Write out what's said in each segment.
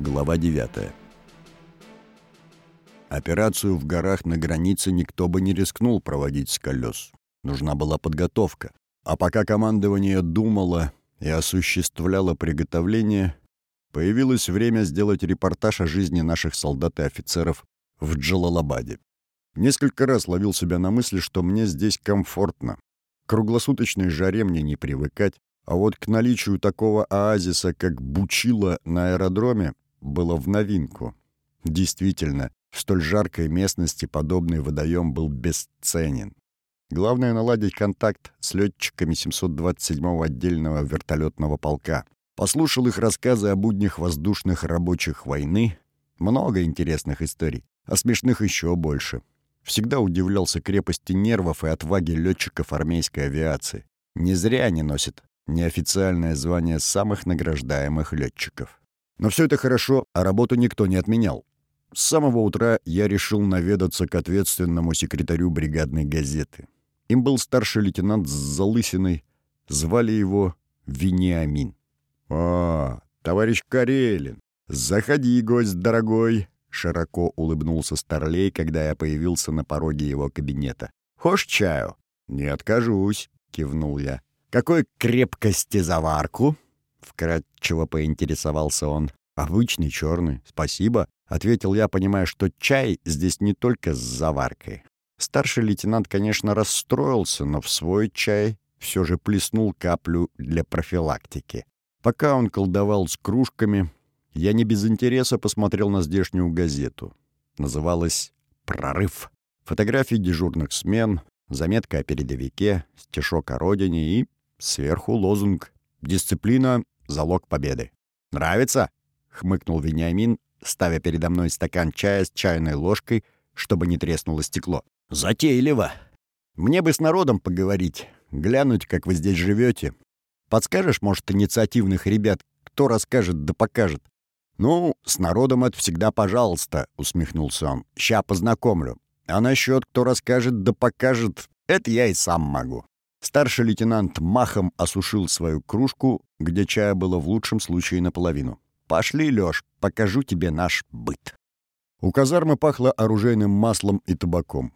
Глава 9. Операцию в горах на границе никто бы не рискнул проводить с колес. Нужна была подготовка. А пока командование думало и осуществляло приготовление, появилось время сделать репортаж о жизни наших солдат и офицеров в Джалалабаде. Несколько раз ловил себя на мысли, что мне здесь комфортно. К круглосуточной жаре мне не привыкать, а вот к наличию такого оазиса, как Бучила на аэродроме, было в новинку. Действительно, в столь жаркой местности подобный водоем был бесценен. Главное — наладить контакт с летчиками 727-го отдельного вертолетного полка. Послушал их рассказы о буднях воздушных рабочих войны. Много интересных историй, а смешных еще больше. Всегда удивлялся крепости нервов и отваге летчиков армейской авиации. Не зря они носят неофициальное звание самых награждаемых летчиков. Но все это хорошо, а работу никто не отменял. С самого утра я решил наведаться к ответственному секретарю бригадной газеты. Им был старший лейтенант с залысиной. Звали его Вениамин. «А, товарищ Карелин, заходи, гость дорогой!» Широко улыбнулся Старлей, когда я появился на пороге его кабинета. «Хошь чаю?» «Не откажусь», — кивнул я. «Какой крепкости заварку?» Вкратчиво поинтересовался он. «Обычный черный, спасибо», — ответил я, понимая, что чай здесь не только с заваркой. Старший лейтенант, конечно, расстроился, но в свой чай все же плеснул каплю для профилактики. Пока он колдовал с кружками, я не без интереса посмотрел на здешнюю газету. Называлась «Прорыв». Фотографии дежурных смен, заметка о передовике, стишок о родине и сверху лозунг «Дисциплина — залог победы». «Нравится?» — хмыкнул Вениамин, ставя передо мной стакан чая с чайной ложкой, чтобы не треснуло стекло. «Затейливо. Мне бы с народом поговорить, глянуть, как вы здесь живете. Подскажешь, может, инициативных ребят, кто расскажет да покажет? «Ну, с народом это всегда пожалуйста», — усмехнулся он. «Ща познакомлю. А насчет, кто расскажет да покажет, это я и сам могу». Старший лейтенант махом осушил свою кружку, где чая было в лучшем случае наполовину. «Пошли, Лёш, покажу тебе наш быт». У казармы пахло оружейным маслом и табаком.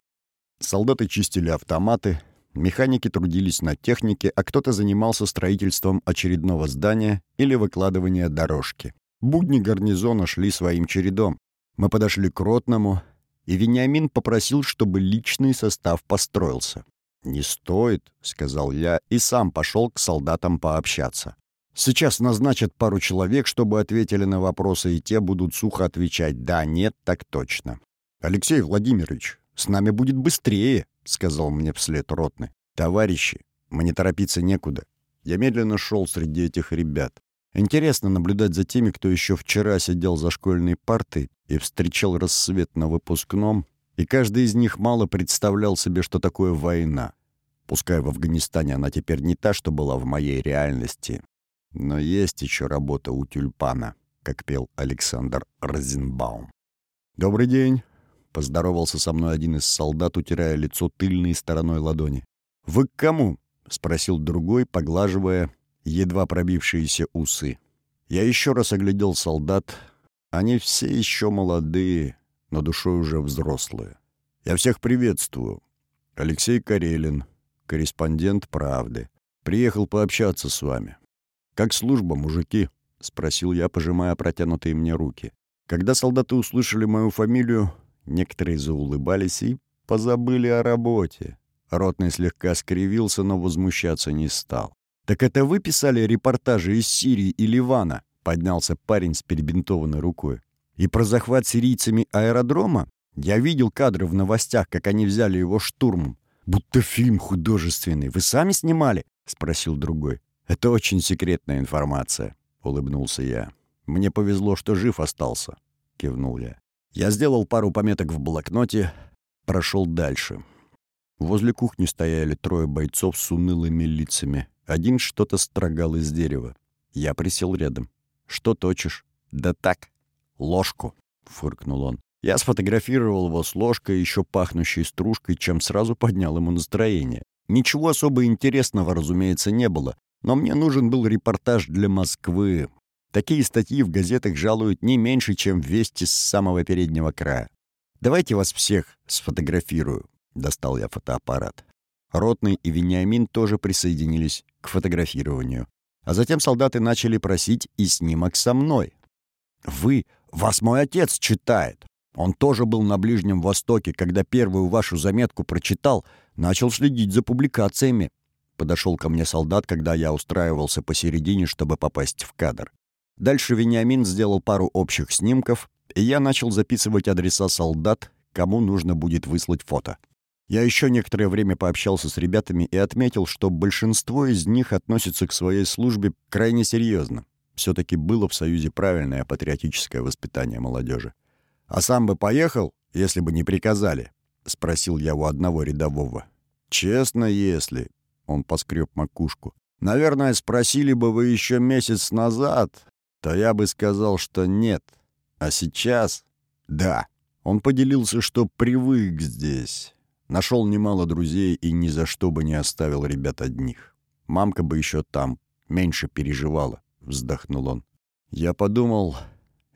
Солдаты чистили автоматы, механики трудились на технике, а кто-то занимался строительством очередного здания или выкладывания дорожки. Будни гарнизона шли своим чередом. Мы подошли к ротному, и Вениамин попросил, чтобы личный состав построился. «Не стоит», — сказал я, и сам пошел к солдатам пообщаться. «Сейчас назначат пару человек, чтобы ответили на вопросы, и те будут сухо отвечать «да», «нет», так точно». «Алексей Владимирович, с нами будет быстрее», — сказал мне вслед ротный. «Товарищи, мне торопиться некуда. Я медленно шел среди этих ребят. Интересно наблюдать за теми, кто еще вчера сидел за школьной партой и встречал рассвет на выпускном, и каждый из них мало представлял себе, что такое война. Пускай в Афганистане она теперь не та, что была в моей реальности, но есть еще работа у тюльпана, как пел Александр Розенбаум. «Добрый день!» — поздоровался со мной один из солдат, утирая лицо тыльной стороной ладони. «Вы к кому?» — спросил другой, поглаживая едва пробившиеся усы. Я еще раз оглядел солдат. Они все еще молодые, но душой уже взрослые. Я всех приветствую. Алексей Карелин, корреспондент «Правды». Приехал пообщаться с вами. «Как служба, мужики?» — спросил я, пожимая протянутые мне руки. Когда солдаты услышали мою фамилию, некоторые заулыбались и позабыли о работе. Ротный слегка скривился, но возмущаться не стал. «Так это вы писали репортажи из Сирии и Ливана?» — поднялся парень с перебинтованной рукой. «И про захват сирийцами аэродрома? Я видел кадры в новостях, как они взяли его штурмом. Будто фильм художественный. Вы сами снимали?» — спросил другой. «Это очень секретная информация», — улыбнулся я. «Мне повезло, что жив остался», — кивнул я. Я сделал пару пометок в блокноте, прошел дальше. Возле кухни стояли трое бойцов с унылыми лицами. Один что-то строгал из дерева. Я присел рядом. «Что точишь?» «Да так, ложку», — фыркнул он. Я сфотографировал его с ложкой, еще пахнущей стружкой, чем сразу поднял ему настроение. Ничего особо интересного, разумеется, не было, но мне нужен был репортаж для Москвы. Такие статьи в газетах жалуют не меньше, чем вести с самого переднего края. Давайте вас всех сфотографирую. Достал я фотоаппарат. Ротный и Вениамин тоже присоединились к фотографированию. А затем солдаты начали просить и снимок со мной. «Вы, вас мой отец читает. Он тоже был на Ближнем Востоке, когда первую вашу заметку прочитал, начал следить за публикациями». Подошел ко мне солдат, когда я устраивался посередине, чтобы попасть в кадр. Дальше Вениамин сделал пару общих снимков, и я начал записывать адреса солдат, кому нужно будет выслать фото. Я еще некоторое время пообщался с ребятами и отметил, что большинство из них относятся к своей службе крайне серьезно. Все-таки было в Союзе правильное патриотическое воспитание молодежи. «А сам бы поехал, если бы не приказали?» — спросил я у одного рядового. «Честно, если...» — он поскреб макушку. «Наверное, спросили бы вы еще месяц назад, то я бы сказал, что нет. А сейчас — да. Он поделился, что привык здесь. Нашел немало друзей и ни за что бы не оставил ребят одних. Мамка бы еще там, меньше переживала, — вздохнул он. Я подумал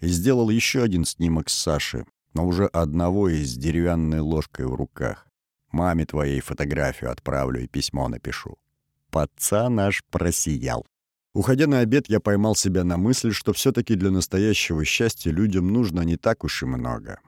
и сделал еще один снимок с Саши, но уже одного и с деревянной ложкой в руках. Маме твоей фотографию отправлю и письмо напишу. Пацан наш просиял. Уходя на обед, я поймал себя на мысли, что все-таки для настоящего счастья людям нужно не так уж и много.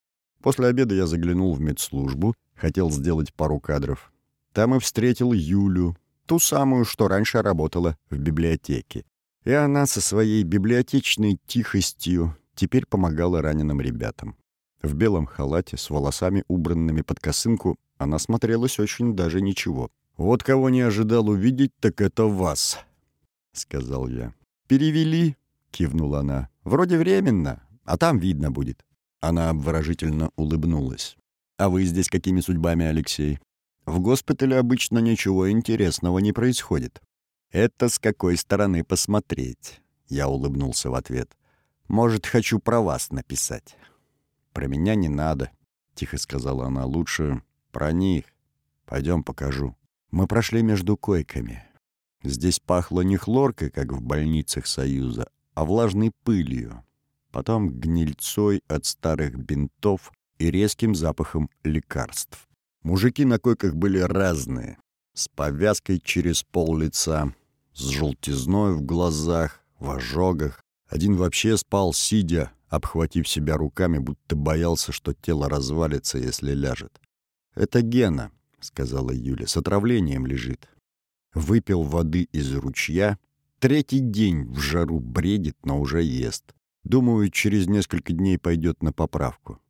После обеда я заглянул в медслужбу, хотел сделать пару кадров. Там и встретил Юлю, ту самую, что раньше работала в библиотеке. И она со своей библиотечной тихостью теперь помогала раненым ребятам. В белом халате, с волосами, убранными под косынку, она смотрелась очень даже ничего. «Вот кого не ожидал увидеть, так это вас», — сказал я. «Перевели», — кивнула она. «Вроде временно, а там видно будет». Она обворожительно улыбнулась. «А вы здесь какими судьбами, Алексей?» «В госпитале обычно ничего интересного не происходит». «Это с какой стороны посмотреть?» Я улыбнулся в ответ. «Может, хочу про вас написать». «Про меня не надо», — тихо сказала она. «Лучше про них. Пойдем покажу». Мы прошли между койками. Здесь пахло не хлоркой, как в больницах Союза, а влажной пылью потом гнильцой от старых бинтов и резким запахом лекарств. Мужики на койках были разные, с повязкой через пол лица, с желтизной в глазах, в ожогах. Один вообще спал, сидя, обхватив себя руками, будто боялся, что тело развалится, если ляжет. «Это Гена», — сказала Юля, — «с отравлением лежит». Выпил воды из ручья, третий день в жару бредит, но уже ест. Думаю, через несколько дней пойдет на поправку.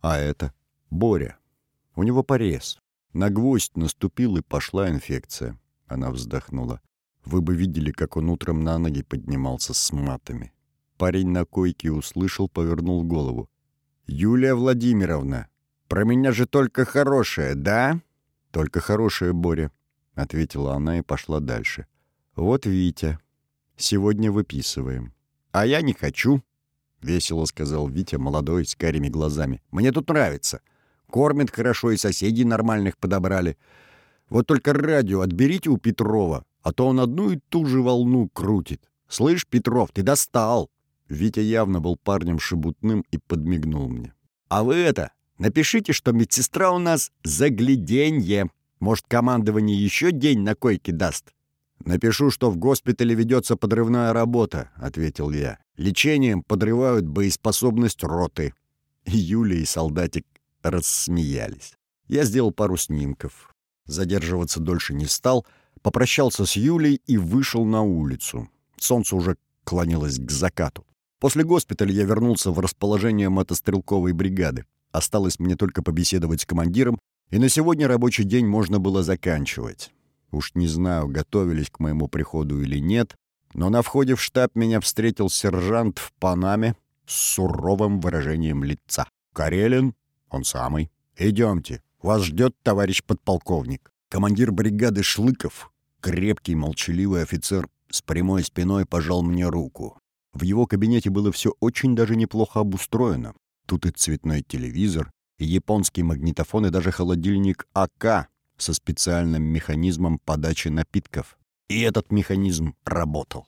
А это? Боря. У него порез. На гвоздь наступил и пошла инфекция. Она вздохнула. Вы бы видели, как он утром на ноги поднимался с матами. Парень на койке услышал, повернул голову. «Юлия Владимировна, про меня же только хорошее, да?» «Только хорошее, Боря», — ответила она и пошла дальше. «Вот Витя. Сегодня выписываем». «А я не хочу», — весело сказал Витя, молодой, с карими глазами. «Мне тут нравится. Кормят хорошо, и соседей нормальных подобрали. Вот только радио отберите у Петрова, а то он одну и ту же волну крутит. Слышь, Петров, ты достал!» Витя явно был парнем шебутным и подмигнул мне. «А вы это, напишите, что медсестра у нас загляденье. Может, командование еще день на койке даст?» «Напишу, что в госпитале ведется подрывная работа», — ответил я. «Лечением подрывают боеспособность роты». Юля и солдатик рассмеялись. Я сделал пару снимков. Задерживаться дольше не стал, попрощался с Юлей и вышел на улицу. Солнце уже клонилось к закату. После госпиталя я вернулся в расположение мотострелковой бригады. Осталось мне только побеседовать с командиром, и на сегодня рабочий день можно было заканчивать. Уж не знаю, готовились к моему приходу или нет, но на входе в штаб меня встретил сержант в Панаме с суровым выражением лица. «Карелин? Он самый. Идемте. Вас ждет товарищ подполковник». Командир бригады Шлыков, крепкий, молчаливый офицер, с прямой спиной пожал мне руку. В его кабинете было все очень даже неплохо обустроено. Тут и цветной телевизор, и японский магнитофон, и даже холодильник АК со специальным механизмом подачи напитков. И этот механизм работал.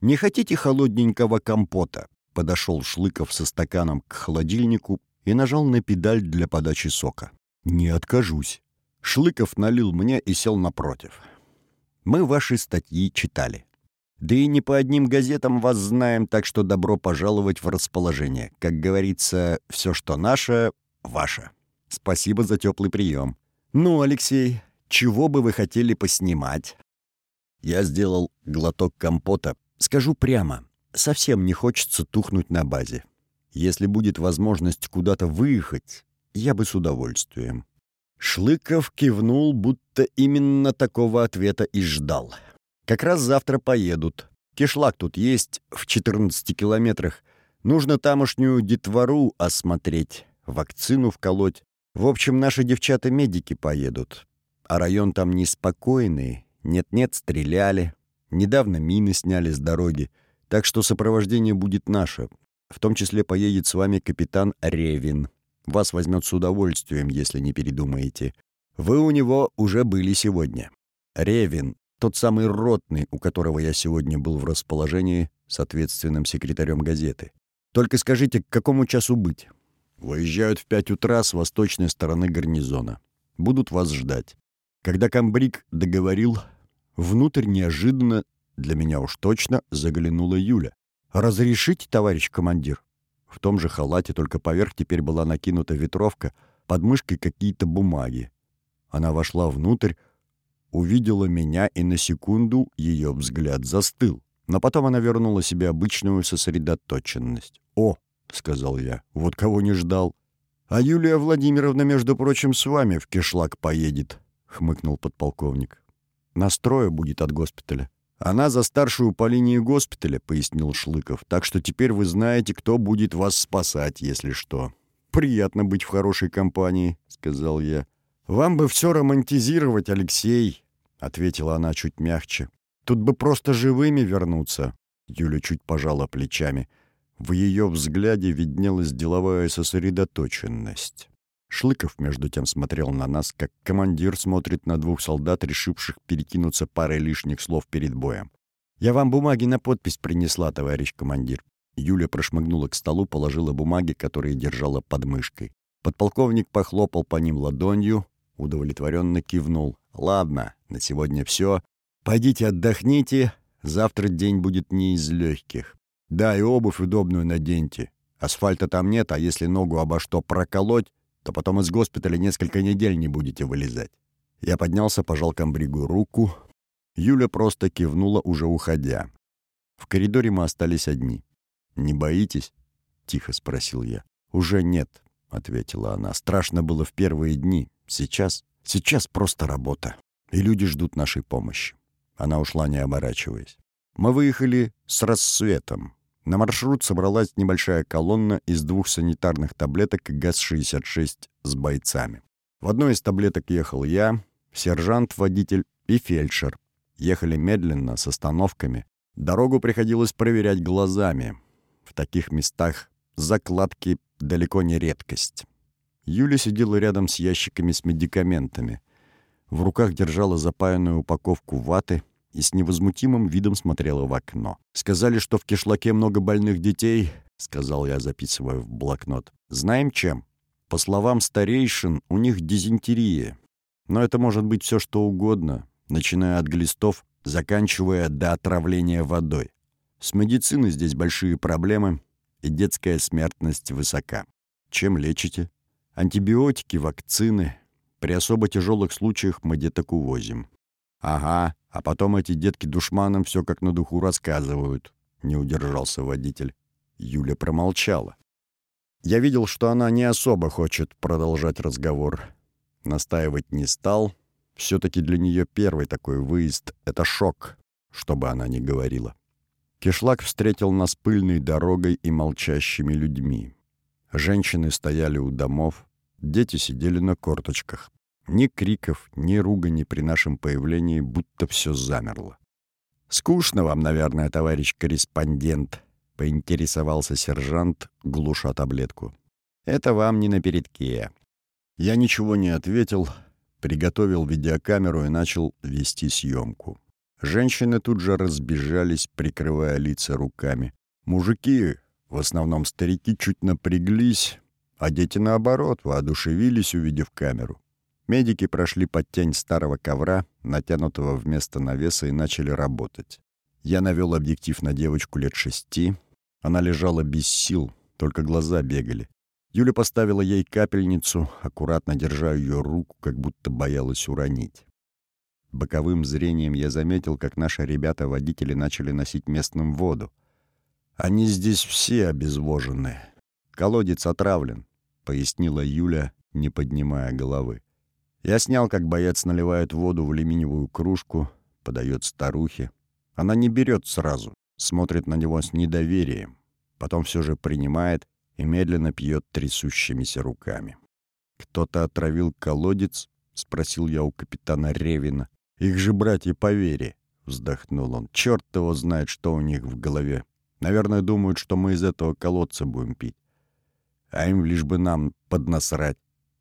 «Не хотите холодненького компота?» Подошел Шлыков со стаканом к холодильнику и нажал на педаль для подачи сока. «Не откажусь». Шлыков налил мне и сел напротив. «Мы ваши статьи читали. Да и не по одним газетам вас знаем, так что добро пожаловать в расположение. Как говорится, все, что наше, ваше. Спасибо за теплый прием. Ну, Алексей, чего бы вы хотели поснимать?» Я сделал глоток компота. Скажу прямо, совсем не хочется тухнуть на базе. Если будет возможность куда-то выехать, я бы с удовольствием. Шлыков кивнул, будто именно такого ответа и ждал. Как раз завтра поедут. Кишлак тут есть, в 14 километрах. Нужно тамошнюю детвору осмотреть, вакцину вколоть. В общем, наши девчата-медики поедут. А район там неспокойный. Нет-нет, стреляли. Недавно мины сняли с дороги. Так что сопровождение будет наше. В том числе поедет с вами капитан Ревин. Вас возьмет с удовольствием, если не передумаете. Вы у него уже были сегодня. Ревин, тот самый ротный, у которого я сегодня был в расположении с ответственным секретарем газеты. Только скажите, к какому часу быть? Выезжают в пять утра с восточной стороны гарнизона. Будут вас ждать. Когда комбриг договорил, внутрь неожиданно, для меня уж точно, заглянула Юля. «Разрешите, товарищ командир?» В том же халате, только поверх теперь была накинута ветровка, под мышкой какие-то бумаги. Она вошла внутрь, увидела меня, и на секунду ее взгляд застыл. Но потом она вернула себе обычную сосредоточенность. «О!» — сказал я. «Вот кого не ждал!» «А Юлия Владимировна, между прочим, с вами в кишлак поедет», — хмыкнул подполковник. «Настроя будет от госпиталя». «Она за старшую по линии госпиталя», — пояснил Шлыков. «Так что теперь вы знаете, кто будет вас спасать, если что». «Приятно быть в хорошей компании», — сказал я. «Вам бы все романтизировать, Алексей», — ответила она чуть мягче. «Тут бы просто живыми вернуться». Юля чуть пожала плечами. В ее взгляде виднелась деловая сосредоточенность. Шлыков, между тем, смотрел на нас, как командир смотрит на двух солдат, решивших перекинуться парой лишних слов перед боем. «Я вам бумаги на подпись принесла, товарищ командир». Юля прошмыгнула к столу, положила бумаги, которые держала под мышкой. Подполковник похлопал по ним ладонью, удовлетворенно кивнул. «Ладно, на сегодня все. Пойдите отдохните, завтра день будет не из легких. Да, и обувь удобную наденьте. Асфальта там нет, а если ногу обо что проколоть, то потом из госпиталя несколько недель не будете вылезать. Я поднялся, пожал комбригу руку. Юля просто кивнула, уже уходя. В коридоре мы остались одни. «Не боитесь?» — тихо спросил я. «Уже нет», — ответила она. «Страшно было в первые дни. Сейчас? Сейчас просто работа. И люди ждут нашей помощи». Она ушла, не оборачиваясь. Мы выехали с рассветом. На маршрут собралась небольшая колонна из двух санитарных таблеток ГАЗ-66 с бойцами. В одной из таблеток ехал я, сержант-водитель и фельдшер. Ехали медленно, с остановками. Дорогу приходилось проверять глазами. В таких местах закладки далеко не редкость. Юля сидела рядом с ящиками с медикаментами. В руках держала запаянную упаковку ваты — и с невозмутимым видом смотрела в окно. «Сказали, что в кишлаке много больных детей», — сказал я, записывая в блокнот. «Знаем чем? По словам старейшин, у них дизентерия. Но это может быть все что угодно, начиная от глистов, заканчивая до отравления водой. С медициной здесь большие проблемы, и детская смертность высока. Чем лечите? Антибиотики, вакцины. При особо тяжелых случаях мы деток увозим. Ага, а потом эти детки душманам все как на духу рассказывают. Не удержался водитель. Юля промолчала. Я видел, что она не особо хочет продолжать разговор. Настаивать не стал. Все-таки для нее первый такой выезд — это шок, что бы она ни говорила. Кишлак встретил нас пыльной дорогой и молчащими людьми. Женщины стояли у домов, дети сидели на корточках. Ни криков, ни ругани при нашем появлении, будто все замерло. «Скучно вам, наверное, товарищ корреспондент», — поинтересовался сержант, глуша таблетку. «Это вам не на передке». Я ничего не ответил, приготовил видеокамеру и начал вести съемку. Женщины тут же разбежались, прикрывая лица руками. Мужики, в основном старики, чуть напряглись, а дети, наоборот, воодушевились, увидев камеру. Медики прошли под тень старого ковра, натянутого вместо навеса, и начали работать. Я навел объектив на девочку лет шести. Она лежала без сил, только глаза бегали. Юля поставила ей капельницу, аккуратно держа ее руку, как будто боялась уронить. Боковым зрением я заметил, как наши ребята-водители начали носить местным воду. Они здесь все обезвожены. Колодец отравлен, — пояснила Юля, не поднимая головы. Я снял, как боец наливает воду в алюминиевую кружку, подает старухе. Она не берет сразу, смотрит на него с недоверием, потом все же принимает и медленно пьет трясущимися руками. «Кто-то отравил колодец?» — спросил я у капитана Ревина. «Их же братья по вере!» — вздохнул он. «Черт его знает, что у них в голове. Наверное, думают, что мы из этого колодца будем пить. А им лишь бы нам поднасрать.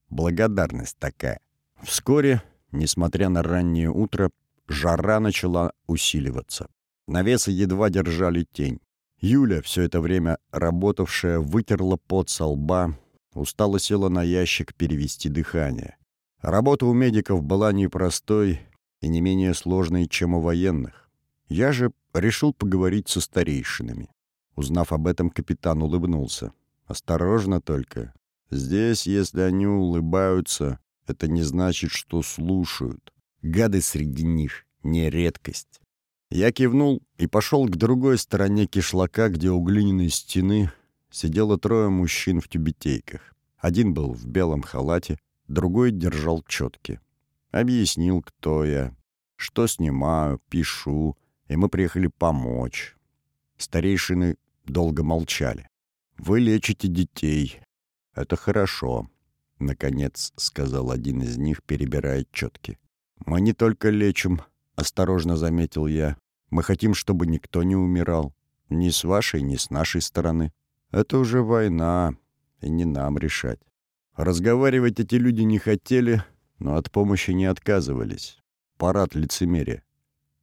Благодарность такая». Вскоре, несмотря на раннее утро, жара начала усиливаться. Навесы едва держали тень. Юля, все это время работавшая, вытерла пот со лба, устало села на ящик перевести дыхание. Работа у медиков была непростой и не менее сложной, чем у военных. Я же решил поговорить со старейшинами. Узнав об этом, капитан улыбнулся. «Осторожно только. Здесь, если они улыбаются, это не значит, что слушают. Гады среди них — не редкость. Я кивнул и пошел к другой стороне кишлака, где у глиняной стены сидело трое мужчин в тюбетейках. Один был в белом халате, другой держал четки. Объяснил, кто я, что снимаю, пишу, и мы приехали помочь. Старейшины долго молчали. «Вы лечите детей. Это хорошо. — наконец сказал один из них, перебирая четки. «Мы не только лечим», — осторожно заметил я. «Мы хотим, чтобы никто не умирал. Ни с вашей, ни с нашей стороны. Это уже война, и не нам решать». Разговаривать эти люди не хотели, но от помощи не отказывались. Парад лицемерия.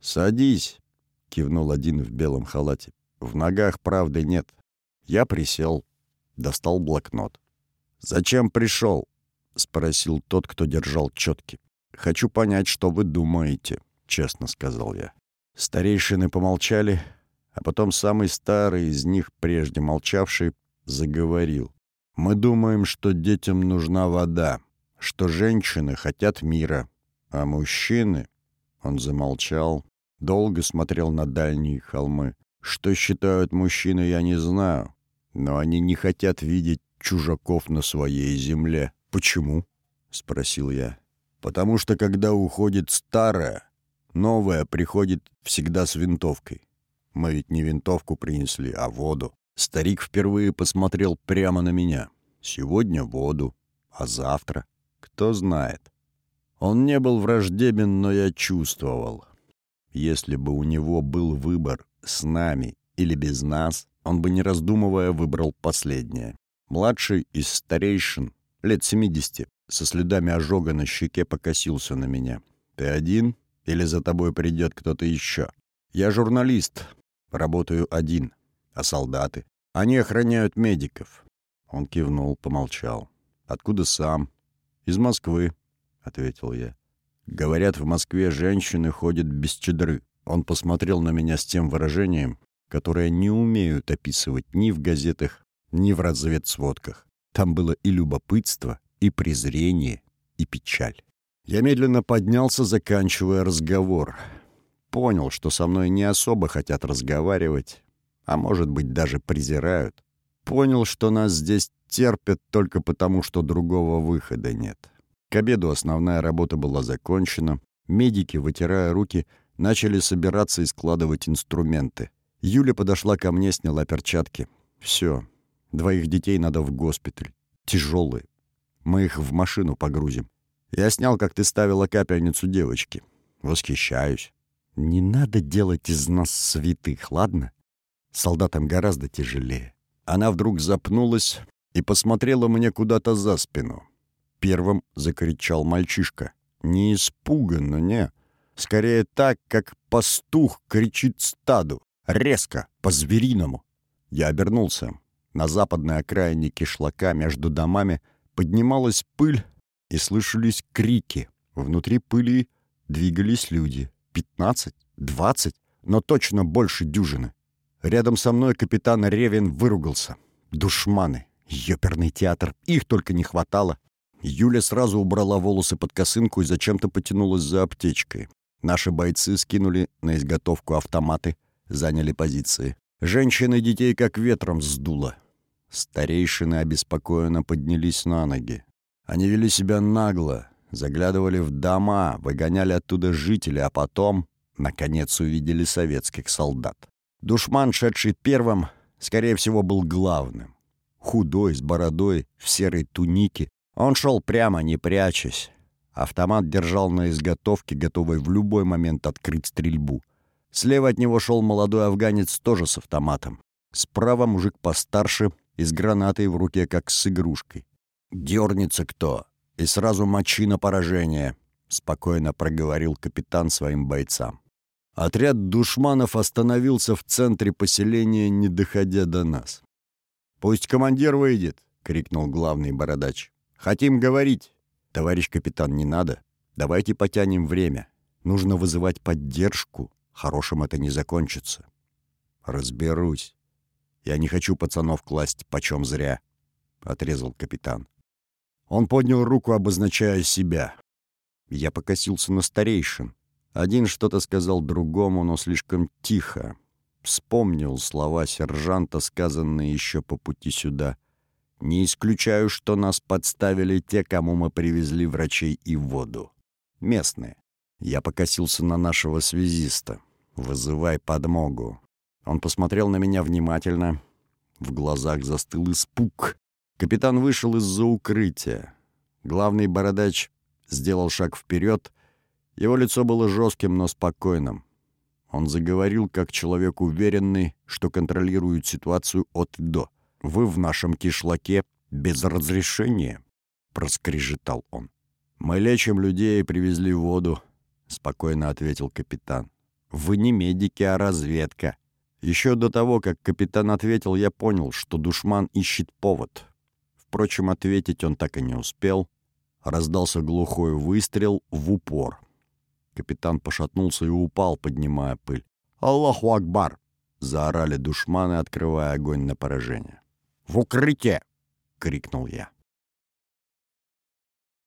«Садись», — кивнул один в белом халате. «В ногах правды нет». Я присел, достал блокнот. «Зачем пришел?» — спросил тот, кто держал четки. «Хочу понять, что вы думаете», — честно сказал я. Старейшины помолчали, а потом самый старый из них, прежде молчавший, заговорил. «Мы думаем, что детям нужна вода, что женщины хотят мира, а мужчины...» Он замолчал, долго смотрел на дальние холмы. «Что считают мужчины, я не знаю, но они не хотят видеть чужаков на своей земле. Почему? спросил я. Потому что когда уходит старое, новое приходит всегда с винтовкой. Мы ведь не винтовку принесли, а воду. Старик впервые посмотрел прямо на меня. Сегодня воду, а завтра кто знает. Он не был враждебен, но я чувствовал. Если бы у него был выбор с нами или без нас, он бы, не раздумывая, выбрал последнее. Младший из старейшин, лет 70, со следами ожога на щеке покосился на меня. «Ты один? Или за тобой придет кто-то еще?» «Я журналист. Работаю один. А солдаты? Они охраняют медиков». Он кивнул, помолчал. «Откуда сам?» «Из Москвы», — ответил я. «Говорят, в Москве женщины ходят без чедры». Он посмотрел на меня с тем выражением, которое не умеют описывать ни в газетах, ни в разведсводках. Там было и любопытство, и презрение, и печаль. Я медленно поднялся, заканчивая разговор. Понял, что со мной не особо хотят разговаривать, а может быть даже презирают. Понял, что нас здесь терпят только потому, что другого выхода нет. К обеду основная работа была закончена. Медики, вытирая руки, начали собираться и складывать инструменты. Юля подошла ко мне, сняла перчатки. Все, Двоих детей надо в госпиталь. Тяжелые. Мы их в машину погрузим. Я снял, как ты ставила капельницу девочки. Восхищаюсь. Не надо делать из нас святых, ладно? Солдатам гораздо тяжелее. Она вдруг запнулась и посмотрела мне куда-то за спину. Первым закричал мальчишка. Не испуганно, не. Скорее так, как пастух кричит стаду. Резко, по-звериному. Я обернулся. На западной окраине кишлака между домами поднималась пыль и слышались крики. Внутри пыли двигались люди. Пятнадцать, двадцать, но точно больше дюжины. Рядом со мной капитан Ревин выругался. Душманы. Ёперный театр. Их только не хватало. Юля сразу убрала волосы под косынку и зачем-то потянулась за аптечкой. Наши бойцы скинули на изготовку автоматы, заняли позиции. Женщины и детей как ветром сдуло. Старейшины обеспокоенно поднялись на ноги. Они вели себя нагло, заглядывали в дома, выгоняли оттуда жителей, а потом, наконец, увидели советских солдат. Душман, шедший первым, скорее всего, был главным. Худой, с бородой, в серой тунике. Он шел прямо, не прячась. Автомат держал на изготовке, готовый в любой момент открыть стрельбу. Слева от него шел молодой афганец тоже с автоматом. Справа мужик постарше и с гранатой в руке, как с игрушкой. «Дернется кто, и сразу мочи на поражение», — спокойно проговорил капитан своим бойцам. Отряд душманов остановился в центре поселения, не доходя до нас. «Пусть командир выйдет!» — крикнул главный бородач. «Хотим говорить!» «Товарищ капитан, не надо. Давайте потянем время. Нужно вызывать поддержку. Хорошим это не закончится». «Разберусь. Я не хочу пацанов класть почем зря», — отрезал капитан. Он поднял руку, обозначая себя. Я покосился на старейшин. Один что-то сказал другому, но слишком тихо. Вспомнил слова сержанта, сказанные еще по пути сюда. Не исключаю, что нас подставили те, кому мы привезли врачей и воду. Местные. Я покосился на нашего связиста. «Вызывай подмогу». Он посмотрел на меня внимательно. В глазах застыл испуг. Капитан вышел из-за укрытия. Главный бородач сделал шаг вперед. Его лицо было жестким, но спокойным. Он заговорил как человек уверенный, что контролирует ситуацию от до. Вы в нашем кишлаке без разрешения?» — проскрежетал он. «Мы лечим людей и привезли воду», — спокойно ответил капитан. «Вы не медики, а разведка». Еще до того, как капитан ответил, я понял, что душман ищет повод. Впрочем, ответить он так и не успел. Раздался глухой выстрел в упор. Капитан пошатнулся и упал, поднимая пыль. «Аллаху Акбар!» — заорали душманы, открывая огонь на поражение. «В укрытие!» — крикнул я.